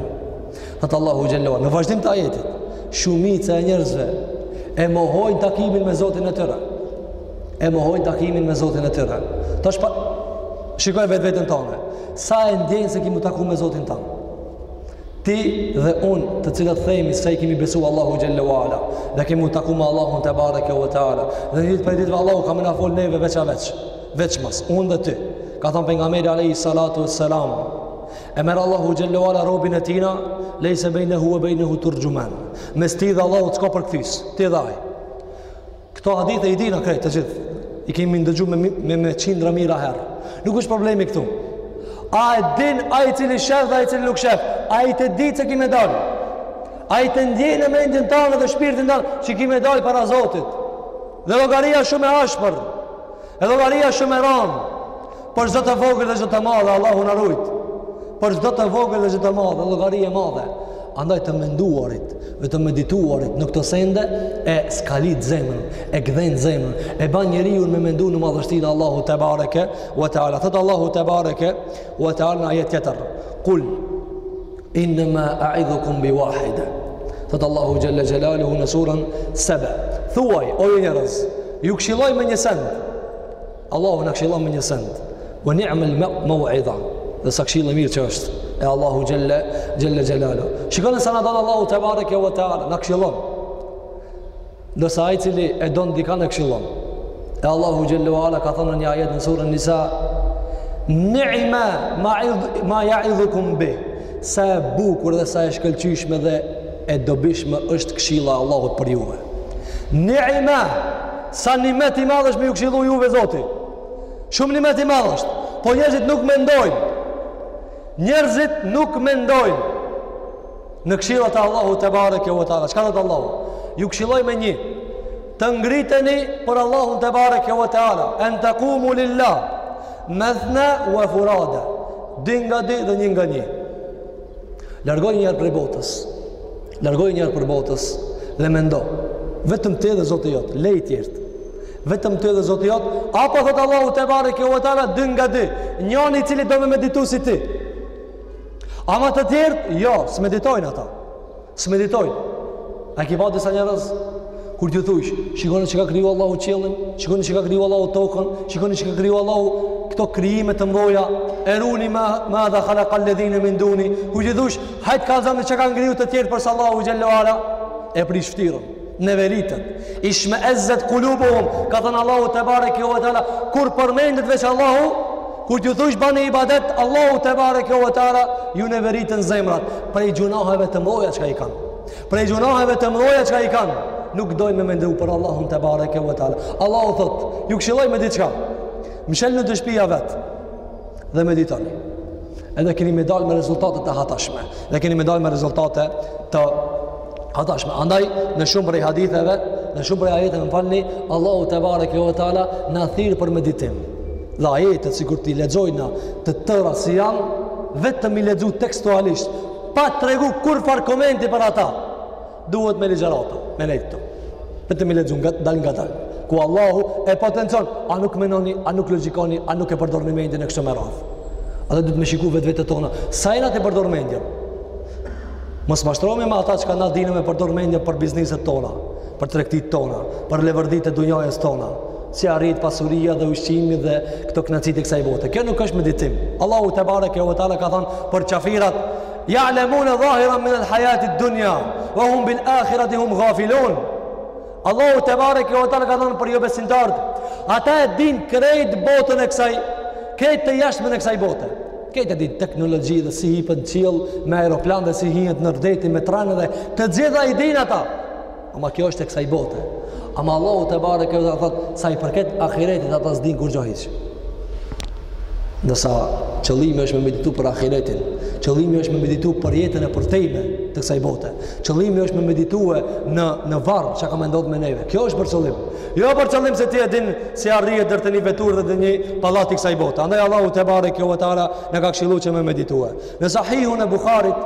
Thotë Allahu xhele, në vazhdim të ajetit, shumica e njërzve, e mohojnë takimin me Zotin e tyre. E mohojnë takimin me Zotin e tyre. Tash pa shikoje vetveten tane, sa e ndjenë se ki m'u taku me Zotin tane. ti dhe unë të cilët themi se i kemi besu Allahut xhele ve ala dhe kemi m'u taku me Allahun tebareke ve teala dhe një ditë prej ditëve Allahu ka me na fol neve veç a veç veçmas, unë dhe ty ka thonë Pejgamberi alejhi salatu ve selam e merr Allahu xhele ve ala robin e tina lejse bejnehu ve bejnehu terxhuman mes tij dhe Allahut s'ka përkthyes ti dhe ai Këto hadithe i dina krejt të gjithë. I kemi ndëgju me, me, me qindra mijëra herë. Nuk është problemi këtu. A e din ai cili shef dhe ai cili nuk shef? A je t'e di që ki me dalë? A je t'e ndje në mendjen tane dhe shpirtin tan që ki me dalë para Zotit? Dhe llogaria shumë e ashpër. E llogaria shumë e ranë. Për çdo të vogël dhe çdo të madhe, Allahu na ruajt. Për çdo të vogël dhe çdo të madhe, llogari e madhe. Andaj të menduarit dhe të medituarit në këto sende e skalit zemrën, e gdhen zemrën, e ban njeriu me mendu në madhështinë e Allahut te bareke ve teala. Thot Allahu te bareke ve teala në ajet tjetër. Kul innama a'idhukum bi wahida. Thot Allahu jalla jalaluhu në surën Saba. Thuaj o njerëz, ju këshilloj me një send. Allahu na këshillon me një send. Wa ni'mal maw'idha. Dhe sa këshillë e mirë që është e Allahu xhelle xhelaluhu. Shikoni sa na don Allahu te bareke ve teala, na këshillon. Do se ai cili e don dikën e këshillon. E Allahu xhelle ve ala ka thënë në një ajet në surën Nisa, "Ni'ma ma ya'idhukum bi." Sa e bukur dhe sa e shkëlqyeshme dhe e dobishme është këshilla e Allahut për juve. Ni'ma Sa nimet i madh është me ju këshillu juve Zoti. Shumë nimet i madh është. Po njerëzit nuk mendojnë. Njerëzit nuk mendojnë. Në këshillat e Allahut te bareke ve teala, çka thotë Allahu? Ju këshilloj me një të ngriteni për Allahun te bareke ve teala, en taqumu lillah. Mathna wa furada. Dy nga dy dhe një nga një. Largohi një herë prej botës. Largohi një herë prej botës dhe mendo. Vetëm ti dhe Zoti jot, lej tjert. Vetëm ti edhe Zoti jot, apo thot Allahu te bareke ve teala dy nga dy, njëri i cili do me meditu si ti. Ama të tjert, jo, s'meditojnë ata. S'meditojnë. A ki pa disa njerëz kur t'ju thujsh, shikoni çka kriju Allahu qiellin, shikoni çka kriju Allahu tokën, shikoni çka kriju Allahu këto krijime të mdhoja, eruni ma, madha khalaka ledhine min duni, kur t'ju thujsh, hajt kallzom çka kan kriju të tjerë përpos Allahu xhelle ve ala, e prish ftyrën. Neveritet. Ishmeezzet kulubuhum, ka thënë Allahu te bareke ve teala, kur përmendet veç Allahu, kur t'ju thujsh bani ibadet Allahu te bareke ve teala, ju neveriten zemrat prej gjunaheve të mdhoja çka i kanë. Prej gjunaheve të mdhoja çka i kanë, nuk dojnë me mendu për Allahun te bareke ve teala. Allahu thot, ju këshilloj me diçka. Mshelnu te shpia vet. dhe meditoni. Edhe keni me dalë me rezultate të hatashme. Dhe keni me dalë me rezultate të hatashme. Andaj, në shumë prej haditheve, në shumë prej ajeteve më falni, Allahu te bareke ve teala na thirr për meditim. Dhe ajetet, sikur t'i lexojna të tëra si janë, vetëm me i lexu tekstualisht, pa tregu kurrfarë komenti për ata. Duhet me ligjërata, me nejtë, vetëm me lexu ngadalë ngadalë. Ku Allahu e potencon, a nuk menoni, a nuk logikoni, a nuk e përdorni mendjen e kështu me radhë. Atëherë duhet me shiku vetvetet tona. Sa jena të përdor mendjen? Mos mashtrohemi me ata që ka, na dimë me përdor mendjen për bizneset tona, për tregtitë tona, për leverditë e dunjasë tona si arrihet pasuria dhe ushqimi dhe këto knaqsitë e kësaj bote. Kjo nuk është meditim. Allahu tebareke ve teala ka thanë për qafirat Ya'lamuna zahiran min al-hayati ad-dunya wa hum bil akhirati hum ghafilun. Allahu tebareke ve teala ka thënë për jobesimtarët, ata e dinë krejt botën e kësaj, krejt të jashtmen e kësaj bote. Krejt e dinë teknologji dhe si hipet në qiell me aeroplan dhe si hihet në nëndetin me tren dhe të gjitha i dinë ata. Ama kjo është e kësaj bote. Ama Allahu tebareke thotë, sa i përket ahiretit ata s'din kurgjo hiç. Ndërsa qëllimi është me meditu për ahiretin, qëllimi është me meditu për jetën e përtejme të kësaj bote, qëllimi është me meditue në, në varr çka ka me ndodhë me neve. Kjo është për qëllim. Jo për qëllim se ti e din si arrihet deri te një veturë dhe te një pallat i kësaj bote. Andaj Allahu tebareke ve teala na ka këshillu që me meditue. Në sahihun e Bukharit,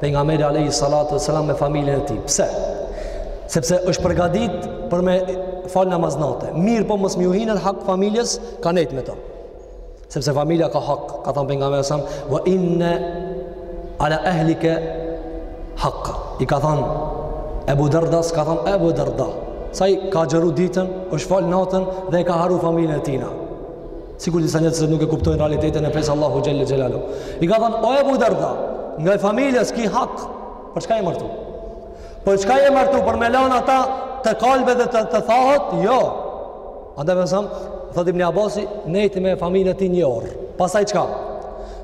Pejgamberi alayhi salatu wasalam me familjen e tij. Pse? Sepse është përgatit për me fal namaz natë. Mirëpo mos me ju hi në hak familjes, ka nejt me to. Sepse familja ka hak, ka thënë pejgamberi alejhi selam, "Wa inna ala ahlika haqq." I ka thënë Ebu Dardas, ka thënë Ebu Darda. Se ai ka agjëru ditën, është fal natën dhe e ka harru familjen e tij. Sikur disa njerëz që nuk e kuptojnë realitetin e fesë Allahut xhel-le xhelaluhu. I ka thënë o Ebu Darda, ndaj familjes ki hak. Për çka je martu? Për çka je martu për me lënë ata të kalbet dhe të, të thahet? Jo. Andaj me thënë, thotë Ibn Abasi, nejti me familjen e tij një orë. Pastaj çka?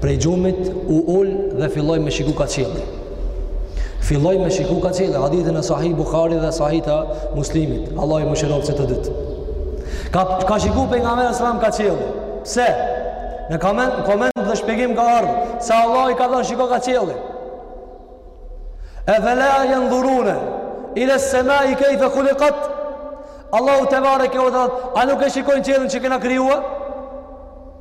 Prej gjumit u ul dhe filloi me shiku ka qielli. Filloi me shiku ka qielli. Hadithi në sahih Bukhari dhe sahih të Muslimit. Allahu i mëshiroftë që të dytë. Ka, ka shiku pejgamberi alejhi selam ka qielli. Se, në koment, koment dhe shpegim ka ardhë, se Allahu ka thënë shiko ka qielli. Efela jendhurune iles semai kejfe khulikat, Allahu tebareke ve teala, a nuk e shikojnë qiellin që kena krijue?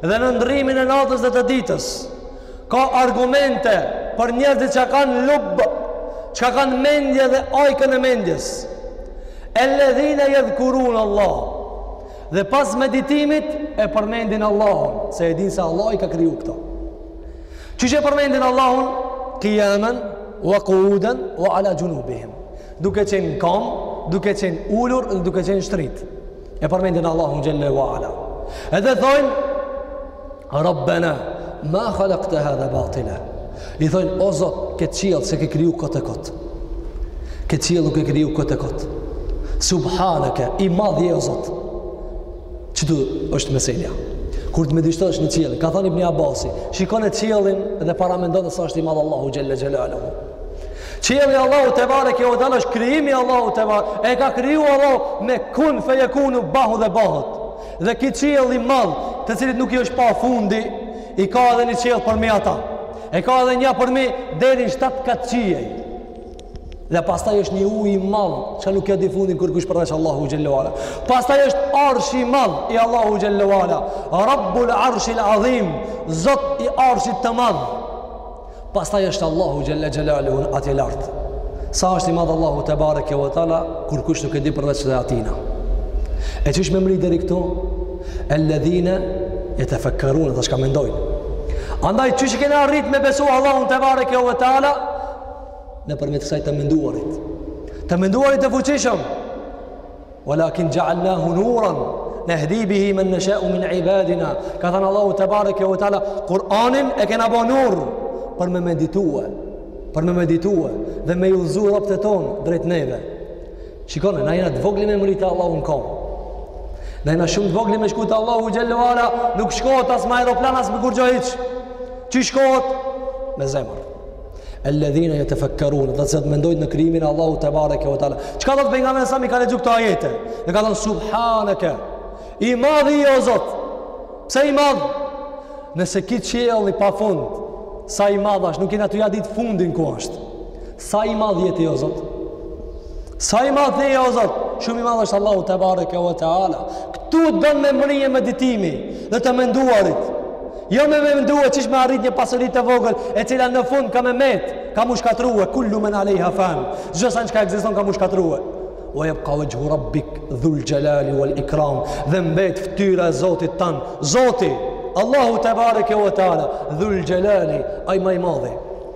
Dhe në ndrrimin e natës dhe të ditës ka argumente për njerëzit që kanë lub, që kanë mendje dhe ajkën e mendjes. Elledhine jedhkurun Allah. Dhe pas meditimit e përmendin Allahun, se e din se Allahu i ka kriju këto. Që që e përmendin Allahun, kijemen, wa kuuden, wa ala gjunubihim. Duke qenë kam, duke qenë ulur, duke qenë shtrit. E përmendin Allahun xhelle wa ala. Edhe thojnë, Rabbena, ma khalakte hadha batila. I thojnë, o Zot, këtë qiell s'e ke kriju kot e kot. Këtë qiell nuk e kriju kot e kot. Subhaneke, i madh je o Zot. Qëtu është meselja. Kur të meditosh në qiell, ka thanë Ibni Abasi, shikone qiellin dhe paramendone sa është i madh Allahu xhelle xhelaluhu. Qielli i Allahut tebareke ve teala është krijimi i Allahut tebareke e ka kriju Allahu me kun feje kunu bahu dhe bahet dhe ki qiell i madh të cilit nuk i është pa fundi i ka edhe një qiell përmi ata e ka edhe një përmi deri n' 7 kat qiej dhe pastaj është një uj i madh që nuk ja di fundin kurkush përveç Allahut xhelle wa ala pastaj është arshi i madh i Allahut xhelle wa ala Rabbul arshil adhim zot i arshit të madh Pastaj është Allahu xhalla xhelalu atje lart. Sa është i madh Allahu tebareke ve teala kurkush nuk e di përveç se atina. E çish me mri deri këtu? Alladhina yatafakkarun, ata çka mendojnë. Andaj çish kena arrit me besu Allahun tebareke ve teala nëpërmjet kësaj të menduarit. Të menduarit të fuqishëm. Walakin ja'alnahu nuran nahdi bihi man nasha'u min ibadina. Ka thënë Allahu tebareke ve teala, Kur'anin e kena bo nur për me meditue, për me meditue dhe me i udhzu robt e ton drejt neve. Shikoni, na jena të vogli me mri te Allahu n'kom. Na jena shumë të vogli me shku te Allahu xhalla wa ala, nuk shkohet as me aeroplan as me kurrgjo hiç. Çi shkohet me zemër. Alladhina yatafakkarun, do të thotë mendojnë në krijimin e Allahut tebareke ve teala. Çka thot Pejgameri sa m'i ka lexu këto ajete? Dhe ka thënë subhanaka. I madh je o Zot. Pse i madh? Nëse ki qiell i pafund, sa i madh është, nuk jena tuj ja ditë fundin ku është. Sa i madh je ti o Zot? Sa i madh je o Zot? Shumë i madh është Allahu tebareke ve teala. Këtu don me mbri meditimi dhe të menduarit. Jo me me mendue qish me arrit një pasuri të vogël, e cila në fund ka me met, ka m'u shkatrue, kullu men alejha fan, çdo sen qka egziston ka m'u shkatrue. Wa jebka wexhhu rabbik, dhul xhelali wal ikram, dhe mbet ftyra e zotit tan, zoti, Allahu tebareke ve teala, dhul xhelali, ai ma i madhi.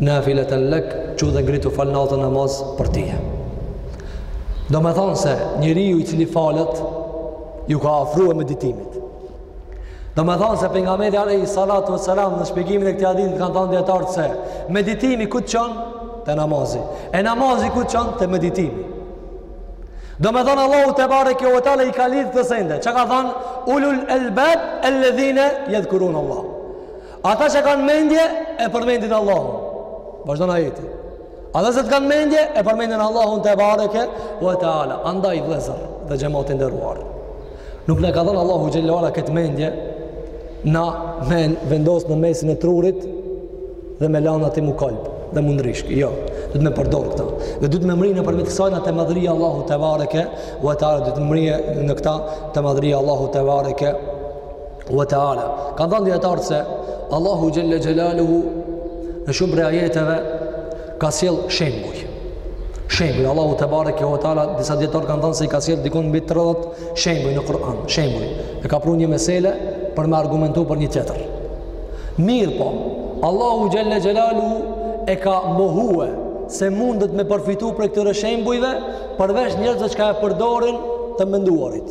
Nafileten lek, qu dhe ngritu fal natën namaz për tije. Domethonë se njeriu i cili falet, ju ka afrue meditimit. Domethonë se Pejgameri alejhi salatu ve selam në shpjegimin e këtij hadithi kanë thonë dijetarët se meditimi ku t'çon te namazi. E namazi ku t'çon te meditimi. Domethonë Allahu tebareke ve teala i ka lidhë kto sende. Që ka thonë ulul elbab eledhine jedhkurun Allah. Ata që kanë mendje e përmendin Allahun. Vazhdon ajeti. Ata që kanë mendje e përmendin Allahun te bareke ve teala. Andaj vëllezër dhe xhamat e nderuar. Nuk na ka dhënë Allahu xhelalu ala këtë mendje na me vendos në mesin e trurit dhe me lan aty mu kalb dhe mu ndryshk. Jo, duhet me përdor këta. Dhe duhet me mrri nëpërmjet saj te madhëria e Allahut te bareke ve teala duhet me mrri me këta te madhëria e Allahut te bareke wa taala kanë thënë dijetarët se Allahu xhalla xhelaluhu në shumë prej ajeteve ka sjell shembuj shembuj Allahu te bareke wa taala disa dijetarë kanë thënë se i ka sjell dikun mbi 30 shembuj në Kur'an shembuj e ka pru një mesele për me argumentu për një tjetër mirëpo Allahu xhalla xhelaluhu e ka mohue se mundet me përfitu prej këtyre shembujve përveç njerëzve çka e përdorin të menduarit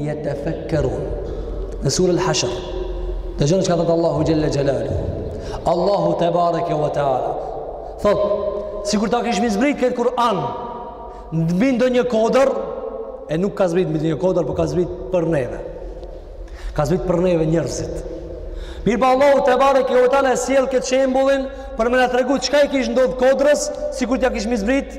Yatafakkarun. Në surën Al-Hashr. Dëgjoni çka thotë Allahu xhalla xhelalu. Allahu te bareke ve teala. Thot, sikur ta kishmi zbrit këtë Kur'an mbi ndonjë kodër, e nuk ka zbrit mbi ndonjë kodër, por ka zbrit për neve. Ka zbrit për neve njerëzit. Mirëpo Allahu te bareke ve teala e sjell këtë shembullin për me na tregu çka i kish ndodh kodrës, sikur t'ja kishmi zbrit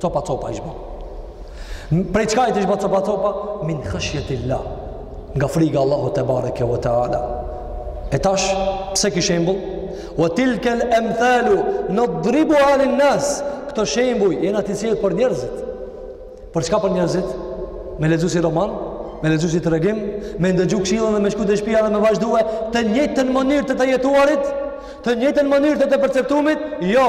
Copa copa ish bo. Prej çka ish bo copa copa? Min khashyatillah. Nga friga e Allahut te bareke ve teala. E tash pse ky shembull? Wa tilka al-amthalu nadribuha lin nas. Këto shembuj jena ti sjell për njerëzit. Për çka për njerëzit? Me lexu si roman, me lexu si tregim, me e ndëgju këshillën dhe me shku te shpija dhe me vazhdue të njëjtën mënyrë e të të jetuarit, të njëjtën mënyrë e të të perceptumit? Jo.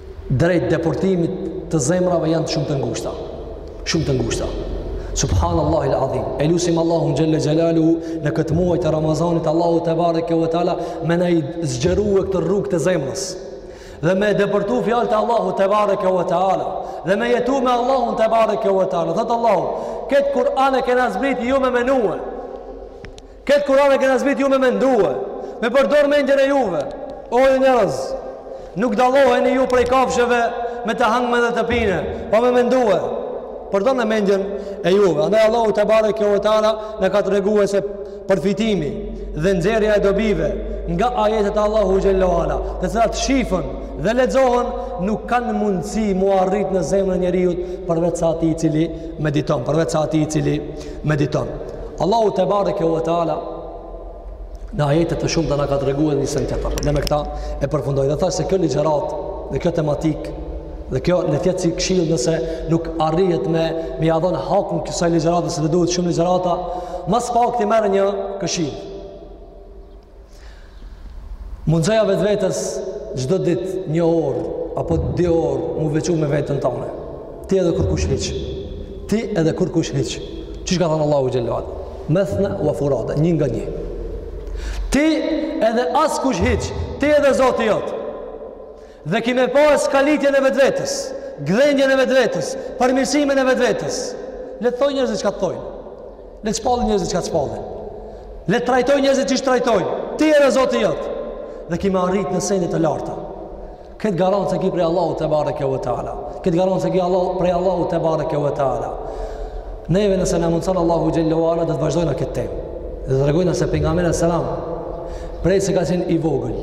drejt depërtimit të zemrave janë shumë të ngushta. Shumë të ngushta. Subhanallahu el Azim. E lusim Allahun xhelle xhelalu në këtë muaj të Ramazanit Allahu te bareke ve teala me na i zgjerue këtë rrugë të zemrës. Dhe me depërtu fjalët e Allahut te bareke ve teala dhe me jetu me Allahun te bareke ve teala. Thotë Allahu, këtë Kur'an e kena zbrit ju me menue. Ketë Kur'an e kena zbrit ju me mendue, me përdor mendjen e juve. O ju njerëz, nuk dalloheni ju prej kafshëve me të hangme dhe të pine, po me mendue. Përdorne mendjen e juve. Andaj Allahu te bareke ve teala na ka tregue se përfitimi dhe nxjerrja e dobive nga ajetet e Allahut xhelle ve ala, të cilat shifen dhe lexohen, nuk kanë mundësi mu arrit në zemrën e njeriut përveçse atij i cili mediton, përveçse atij i cili mediton. Allahu te bareke ve teala në ajete të shumta na ka tregue një send tjetër. Dhe me këta e përfundoj dhe thashë se kjo ligjëratë dhe kjo tematikë dhe kjo le t'jetë si këshillë nëse nuk arrihet me me ia dhënë hakun kësaj ligjërate se do duhet shumë ligjërata, ma së pakti merr një këshillë. Mundësoja vetvetes çdo ditë një orë apo dy orë m'u veçu me veten tane. Ti edhe kurkush hiç. Ti edhe kurkush hiç. Qysh ka thanë Allahu xhelle ue ala? Methna ue furada, një nga një. Ti edhe askush hiç. Ti edhe Zoti jot. Dhe ki me pa skalitjen e vetvetes, gdhendjen e vetvetes, përmirësimin e vetvetes. Le të thojë njerëzit çka të thojnë. Le të shpallin njerëzit çka të shpallin. Le të trajtojnë njerëzit qysh trajtojnë. Ti edhe Zoti jot. Dhe ki me arrit në sende të larta. Këtë garancë e ki prej Allahu tebareke ve teala. Këtë garancë e ki Allahu prej Allahu tebareke ve teala. Neve nëse na mundëson Allahu xhelle ue ala do të vazhdojmë në këtë temë. Dhe të tregojmë se pejgamberi sallallahu alajhi wasallam prej se ka qenë i vogël,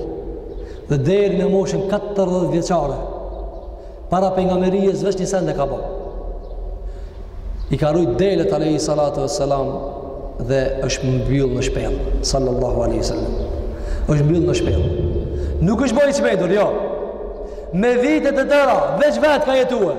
dhe deri në moshën 40 vjeçare para pejgamberisë veç një send e ka bo. I ka rujt delet alayhi salatu wassalam dhe është mbyll në shpellë sallallahu alaihi wasallam. Është mbyll në shpellë. Nuk është bo i çmendur, jo. Me vite të tëra, veç vetë ka jetuar.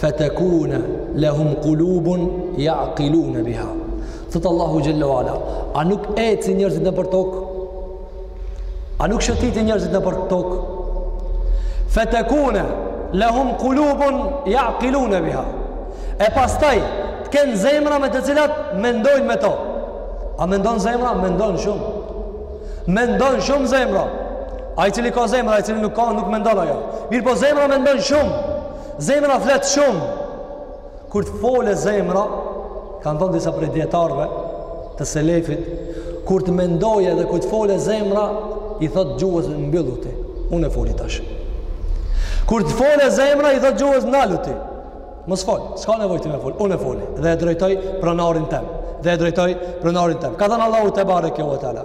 Fetekune lehum kulubun jakilune biha. Thotë Allahu xhelle ue ala, a nuk ecin njerëzit nëpër tokë? A nuk shëtitin njerëzit nëpër tokë? Fetekune lehum kulubun jakilune biha. E pastaj, të kenë zemra me të cilat mendojnë me to. A mendon zemra? Mendon shumë. Mendon shumë zemra. Ai i cili ka zemër, ai i cili nuk ka, nuk mendon ajo. Mirëpo zemra mendon shumë. Zemra flet shumë. Kur të fole zemra, kanë thanë disa prej dijetarëve të selefit, kur të mendojë dhe kur të fole zemra, i thotë gjuhës mbyllu ti. Unë e foli tash. Kur të fole zemra, i thotë gjuhës nalu ti. Mos fol, s'ka nevojë ti me fol. Unë e foli dhe e drejtoj pronarin tem. Dhe e drejtoj pronarin tem. Ka thënë Allahu tebareke ve teala.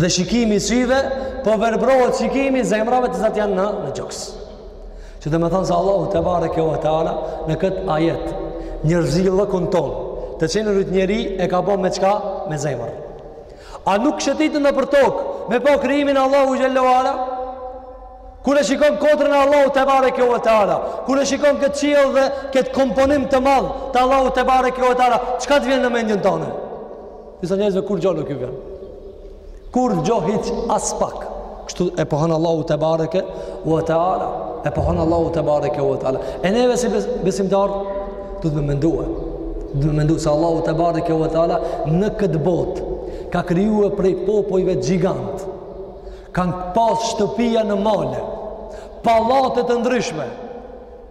Dhe shikimi i syve po verbrohet shikimi i zemrave të cilat janë në në gjoks. Që domethanë se Allahu tebareke ve teala në këtë ajet njerëzillëkun ton, të qenurit njeri e ka bo me çka? Me zemër. A nuk shëtitën nëpër tokë me pa krijimin Allahu xhelle ue ala? Kur e shikon kodrën e Allahu tebareke ve teala, kur e shikon këtë qiell dhe këtë komponim të madh të Allahu tebareke ve teala, çka të vjen në mendjen tone? Disa njerëzve kurgjo nuk ju vjen. Kurgjo hiç aspak. Kështu e pohon Allahu tebareke ue teala. E pohon Allahu tebareke ue teala. E neve si besimtarë duhet me mendu. Duhet me mendu se Allahu tebareke ue teala në këtë botë ka krijuar prej popujve gjigantë. Kanë pas shtëpia në male. Pallate të ndryshme.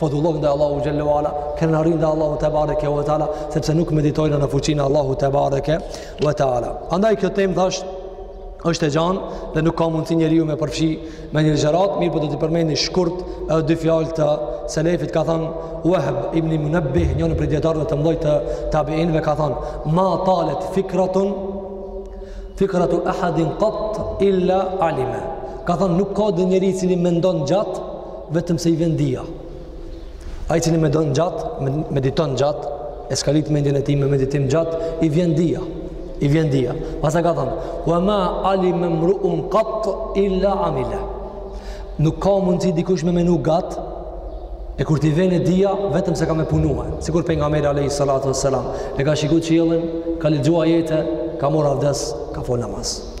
fadulloh ndaj Allahut xhelle ve ala, krenari ndaj Allahut tebareke ve teala, sepse nuk meditojnë në fuqinë e Allahut tebareke ve teala. Andaj kjo temë thash është e gjan dhe nuk ka mundësi njeriu me përfshi me një ligjërat, mirëpo do t'i përmendi shkurt dy fjalë të selefit ka thënë Wahb ibn Munabbih, njëni prej dijetarëve të mëdhenj të tabiinëve ka thënë ma talet fikratun fikratu ahadin qat illa alima. Ka thënë nuk ka njeri i cili mendon gjatë Vetëm se i vjen dija. Ai cili mendon gjat, mediton gjat, e skalit mendjen e tij me meditim gjat, i vjen dija. I vjen dija. Pastaj ka thënë, "Wa ma alima mru'un qat illa amila." Nuk ka mundësi dikush me mendu gjat, e kur t'i vjen dija, vetëm se ka me punuar. Sikur pejgamberi alayhi salatu wassalam e ka shikuar qiellin, ka lexuar ajete, ka marrë abdes, ka fal namaz.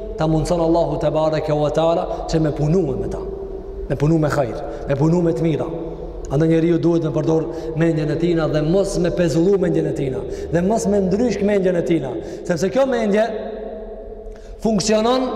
Ta mundëson Allahu tebareke ve teala që me punu me ta. Me punu me hajr, me punu me të mira. Andaj njeriu duhet me përdor mendjen e tina dhe mos me pezullu mendjen e tina. Dhe mos me ndryshk mendjen e tina. Sepse kjo mendje funksionon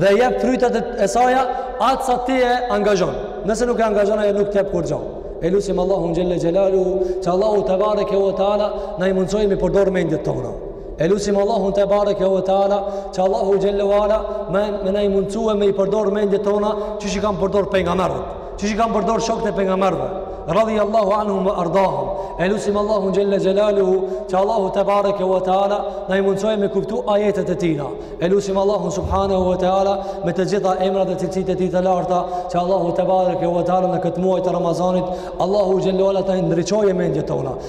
dhe jep frytet e saja aq sa ti e angazhon. Nëse nuk e angazhon, ajo nuk të jep kurgjo. E lusim Allahun xhelle xhelaluhu, që Allahu tebareke ve teala, na i mundësoj me i përdor mendjet tona. E lusim Allahun tebareke ve teala, që Allahu xhelle ve ala me na i mundësue me i përdor mendjet tona, qysh i kanë përdor pejgamberët, qysh i kanë përdor shokët e pejgamberëve. Radiyallahu anhum wa ardahum. E lusim Allahun xhelle xhelaluhu, që Allahu tebareke ve teala na i mundësue me kuptu ajetet e tina. E lusim Allahun subhanahu wa taala me të gjitha emrat dhe cilësitë e tij të larta, që Allahu tebareke ve teala në këtë muaj të Ramazanit, Allahu xhelle ve ala t'i ndriçojë mendjet tona.